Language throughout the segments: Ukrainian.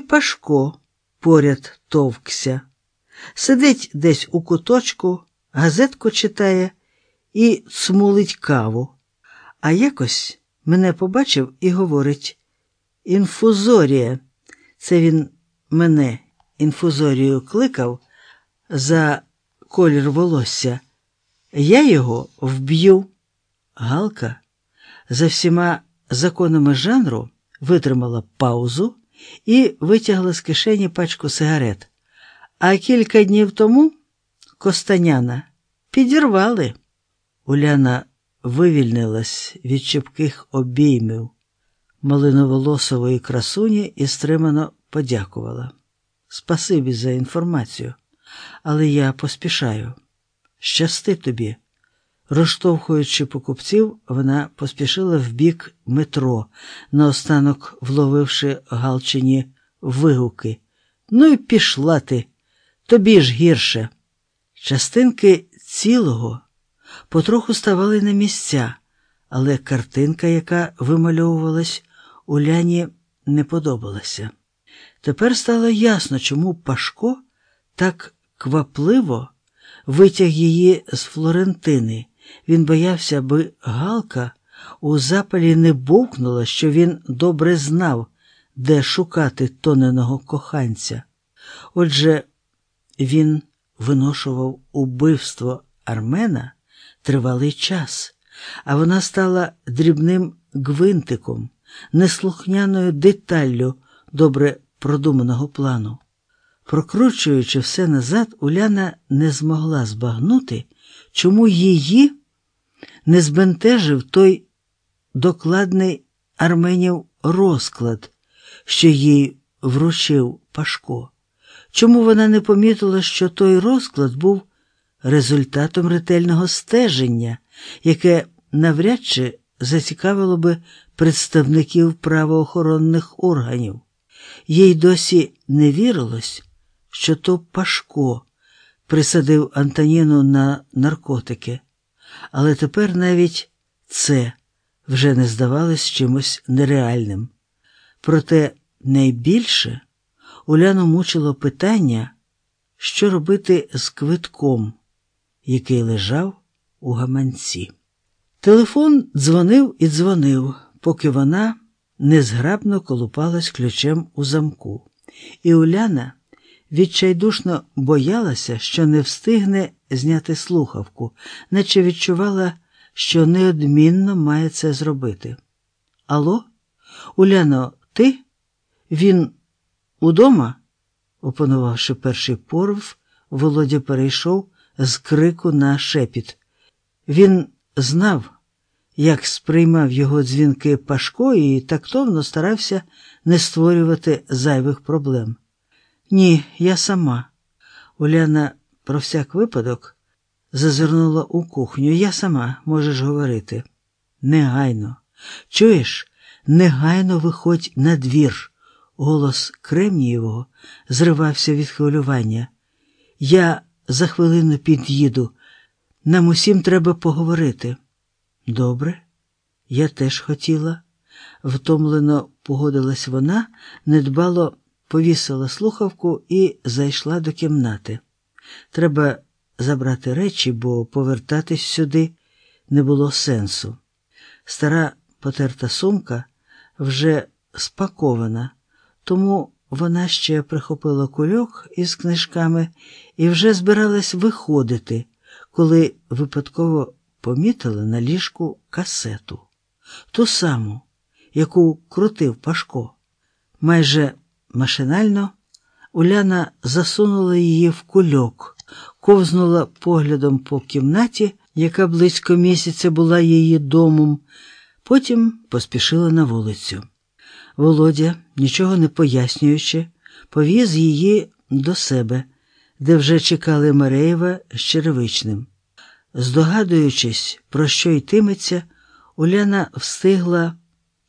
Пашко поряд товкся. Сидить десь у куточку, газетку читає і смулить каву. А якось мене побачив і говорить: інфузорія. Це він мене інфузорією кликав за колір волосся. Я його вб'ю. Галка за всіма законами жанру витримала паузу і витягла з кишені пачку сигарет. А кілька днів тому Костаняна підірвали. Уляна вивільнилась від чіпких обіймів малиноволосової красуні і стримано подякувала. Спасибі за інформацію, але я поспішаю. Щасти тобі. Розштовхуючи покупців, вона поспішила в бік метро, наостанок вловивши Галчині вигуки. Ну і пішла ти, тобі ж гірше. Частинки цілого потроху ставали на місця, але картинка, яка вимальовувалась, Уляні не подобалася. Тепер стало ясно, чому Пашко так квапливо витяг її з Флорентини. Він боявся, аби Галка у запалі не бовкнула, що він добре знав, де шукати тоненого коханця. Отже, він виношував убивство Армена тривалий час, а вона стала дрібним гвинтиком, неслухняною деталлю добре продуманого плану. Прокручуючи все назад, Уляна не змогла збагнути, чому її не збентежив той докладний арменів розклад, що їй вручив Пашко. Чому вона не помітила, що той розклад був результатом ретельного стеження, яке навряд чи зацікавило би представників правоохоронних органів? Їй досі не вірилось, що то Пашко присадив Антоніну на наркотики, але тепер навіть це вже не здавалось чимось нереальним. Проте найбільше Уляну мучило питання, що робити з квитком, який лежав у гаманці. Телефон дзвонив і дзвонив, поки вона незграбно колупалась ключем у замку, і Уляна відчайдушно боялася, що не встигне зняти слухавку, наче відчувала, що неодмінно має це зробити. Алло, Уляно, ти? Він удома? опанувавши перший порв, Володя перейшов з крику на шепіт. Він знав, як сприймав його дзвінки Пашко і тактовно старався не створювати зайвих проблем. Ні, я сама. Уляна про всяк випадок зазирнула у кухню. Я сама можеш говорити. Негайно. Чуєш, негайно виходь на двір. Голос Кремнієвого зривався від хвилювання. Я за хвилину під'їду. Нам усім треба поговорити. Добре, я теж хотіла, втомлено погодилась вона, недбало повісила слухавку і зайшла до кімнати. Треба забрати речі, бо повертатись сюди не було сенсу. Стара потерта сумка вже спакована, тому вона ще прихопила кульок із книжками і вже збиралась виходити, коли випадково помітила на ліжку касету, ту саму, яку крутив Пашко. Майже машинально Уляна засунула її в кульок, ковзнула поглядом по кімнаті, яка близько місяця була її домом, потім поспішила на вулицю. Володя, нічого не пояснюючи, повіз її до себе, де вже чекали Мареєва з Черевичним. Здогадуючись, про що йтиметься, Уляна встигла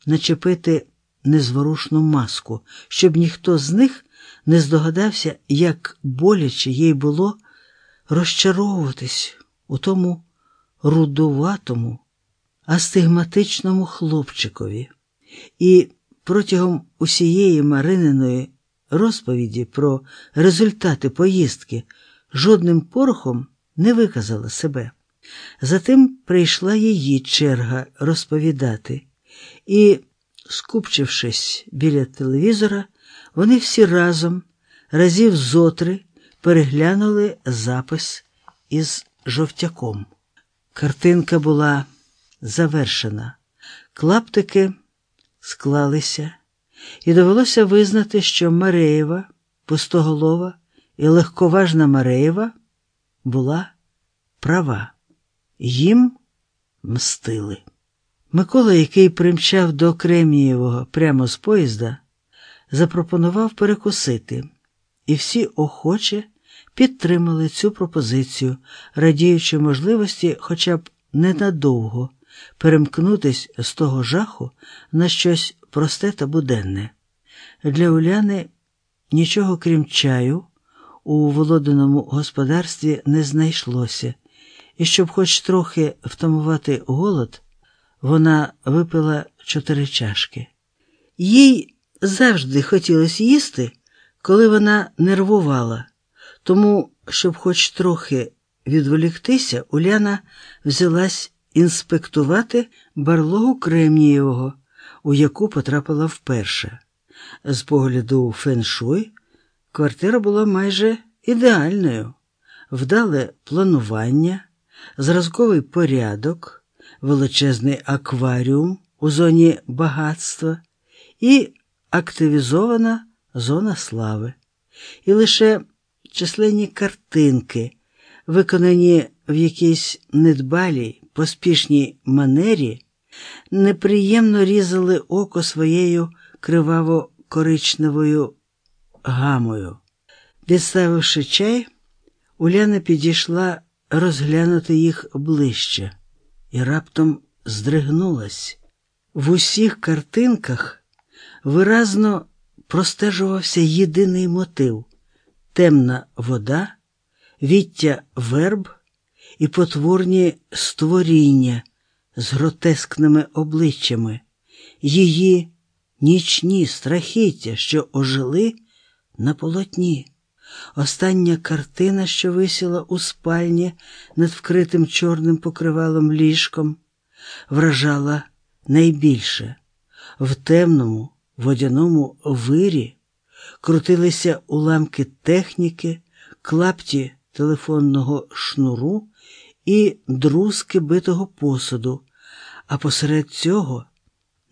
начепити незворушну маску, щоб ніхто з них не здогадався, як боляче їй було розчаровуватись у тому рудуватому, астигматичному хлопчикові. І протягом усієї Марининої розповіді про результати поїздки жодним порохом не виказала себе. Затим прийшла її черга розповідати, і, скупчившись біля телевізора, вони всі разом, разів зотри, переглянули запис із жовтяком. Картинка була завершена, клаптики склалися, і довелося визнати, що Мареєва, пустоголова і легковажна Мареєва була права. Їм мстили. Микола, який примчав до Кремнієвого прямо з поїзда, запропонував перекусити, і всі охоче підтримали цю пропозицію, радіючи можливості хоча б ненадовго перемкнутись з того жаху на щось просте та буденне. Для Уляни нічого крім чаю у володиному господарстві не знайшлося, і щоб хоч трохи втамувати голод, вона випила чотири чашки. Їй завжди хотілося їсти, коли вона нервувала, тому, щоб хоч трохи відволіктися, Уляна взялась інспектувати барлогу Кремнієвого, у яку потрапила вперше. З погляду феншуй, квартира була майже ідеальною, вдале планування, зразковий порядок, величезний акваріум у зоні багатства і активізована зона слави. І лише численні картинки, виконані в якійсь недбалій, поспішній манері, неприємно різали око своєю криваво-коричневою гамою. Відставивши чай, Уляна підійшла розглянути їх ближче і раптом здригнулась. В усіх картинках виразно простежувався єдиний мотив темна вода, віття верб і потворні створіння з гротескними обличчями, її нічні страхіття, що ожили на полотні. Остання картина, що висіла у спальні над вкритим чорним покривалом ліжком, вражала найбільше. В темному водяному вирі крутилися уламки техніки, клапті телефонного шнуру і друзки битого посуду, а посеред цього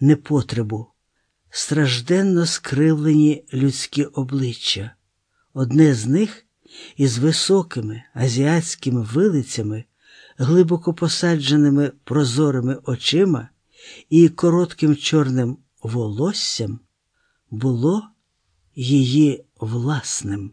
непотребу, стражденно скривлені людські обличчя. Одне з них із високими азіатськими вилицями, глибоко посадженими прозорими очима і коротким чорним волоссям було її власним.